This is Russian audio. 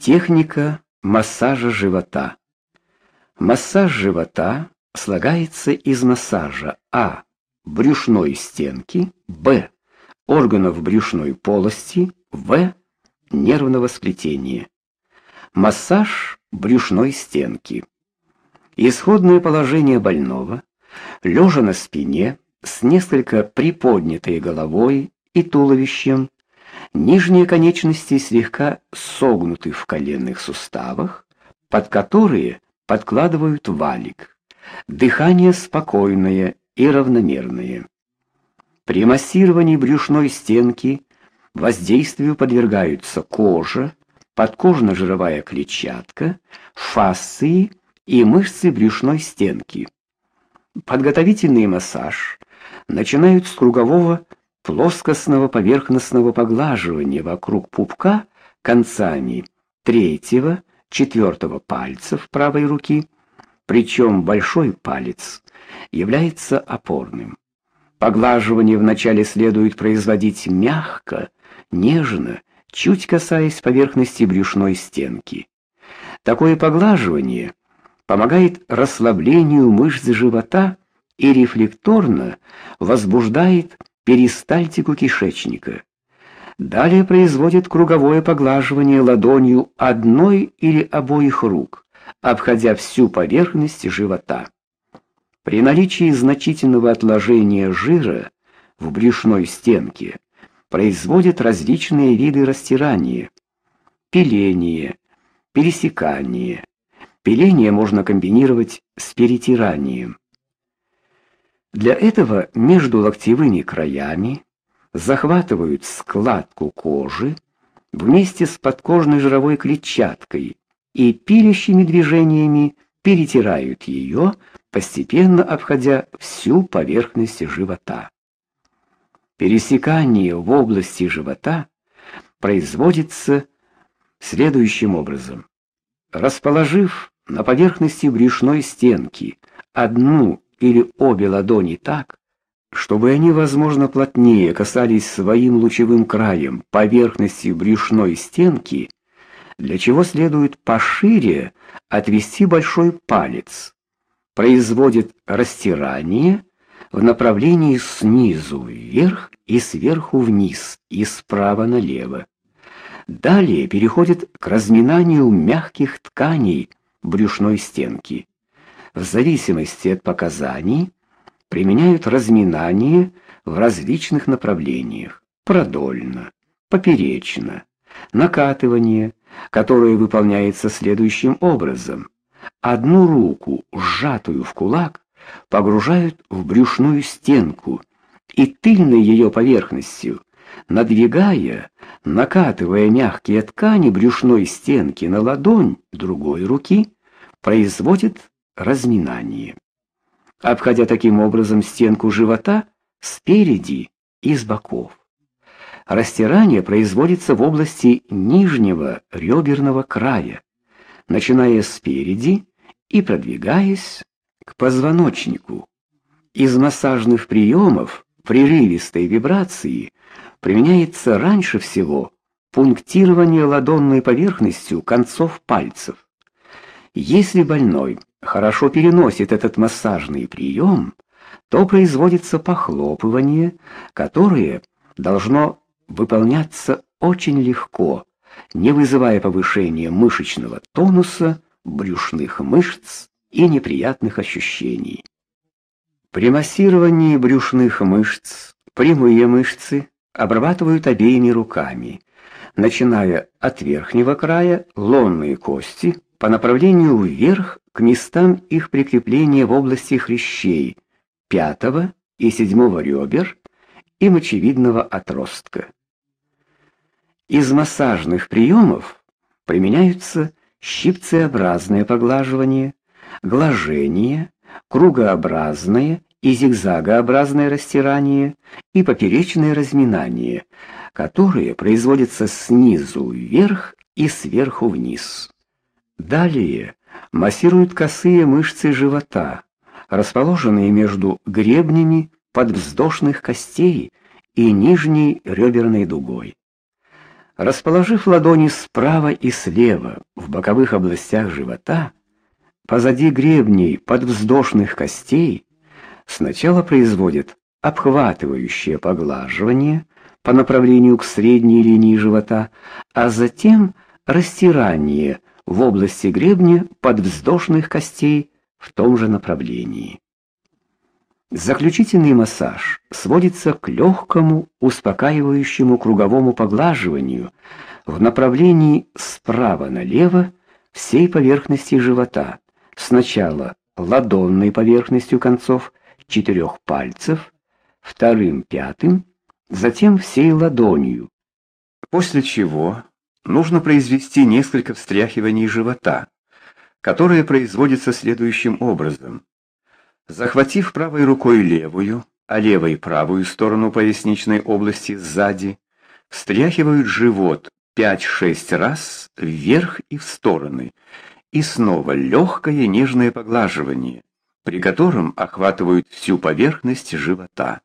Техника массажа живота. Массаж живота слагается из массажа а. брюшной стенки, б. органов брюшной полости, в. нервного сплетения. Массаж брюшной стенки. Исходное положение больного лежа на спине с несколько приподнятой головой и туловищем Нижние конечности слегка согнуты в коленных суставах, под которые подкладывают валик. Дыхание спокойное и равномерное. При массировании брюшной стенки воздействию подвергаются кожа, подкожно-жировая клетчатка, фасции и мышцы брюшной стенки. Подготовительный массаж начинают с кругового плоскостного поверхностного поглаживания вокруг пупка концами третьего, четвертого пальцев правой руки, причем большой палец является опорным. Поглаживание вначале следует производить мягко, нежно, чуть касаясь поверхности брюшной стенки. Такое поглаживание помогает расслаблению мышц живота и рефлекторно возбуждает перистальтику кишечника. Далее производит круговое поглаживание ладонью одной или обоих рук, обходя всю поверхность живота. При наличии значительного отложения жира в брюшной стенке производит различные виды растирания: пиление, пересекание. Пиление можно комбинировать с перетиранием. Для этого между локтевыми краями захватывают складку кожи вместе с подкожной жировой клетчаткой и пилящими движениями перетирают ее, постепенно обходя всю поверхность живота. Пересекание в области живота производится следующим образом: расположив на поверхности брюшной стенки одну или обе ладони так, чтобы они, возможно, плотнее касались своим лучевым краем поверхности брюшной стенки, для чего следует пошире отвести большой палец. Производит растирание в направлении снизу вверх и сверху вниз, и справа налево. Далее переходит к разминанию мягких тканей брюшной стенки в зависимости от показаний применяют разминание в различных направлениях: продольно, поперечно, накатывание, которое выполняется следующим образом: одну руку, сжатую в кулак, погружают в брюшную стенку и тыльной ее поверхностью, надвигая, накатывая мягкие ткани брюшной стенки на ладонь другой руки, производит разминание. Обходя таким образом стенку живота спереди и с боков. Растирание производится в области нижнего реберного края, начиная спереди и продвигаясь к позвоночнику. Из массажных приемов прерывистой вибрации применяется раньше всего пунктирование ладонной поверхностью концов пальцев. Если больной хорошо переносит этот массажный прием, то производится похлопывание, которое должно выполняться очень легко, не вызывая повышения мышечного тонуса, брюшных мышц и неприятных ощущений. При массировании брюшных мышц прямые мышцы обрабатывают обеими руками, начиная от верхнего края лонные кости по направлению вверх к местам их прикрепления в области хрящей пятого и седьмого ребер и мочевидного отростка. Из массажных приемов применяются щипцеобразное поглаживание, глажение, кругообразное и зигзагообразное растирание и поперечное разминание, которые производятся снизу вверх и сверху вниз. Далее массируют косые мышцы живота, расположенные между гребнями подвздошных костей и нижней реберной дугой. Расположив ладони справа и слева в боковых областях живота, позади гребней подвздошных костей, сначала производят обхватывающее поглаживание по направлению к средней линии живота, а затем растирание в области гребня подвздошных костей в том же направлении. Заключительный массаж сводится к легкому, успокаивающему круговому поглаживанию в направлении справа налево всей поверхности живота, сначала ладонной поверхностью концов четырех пальцев, вторым пятым, затем всей ладонью. После чего нужно произвести несколько встряхиваний живота, которые производятся следующим образом: Захватив правой рукой левую, а левой правую сторону поясничной области сзади, встряхивают живот 5-6 раз вверх и в стороны, и снова легкое нежное поглаживание, при котором охватывают всю поверхность живота.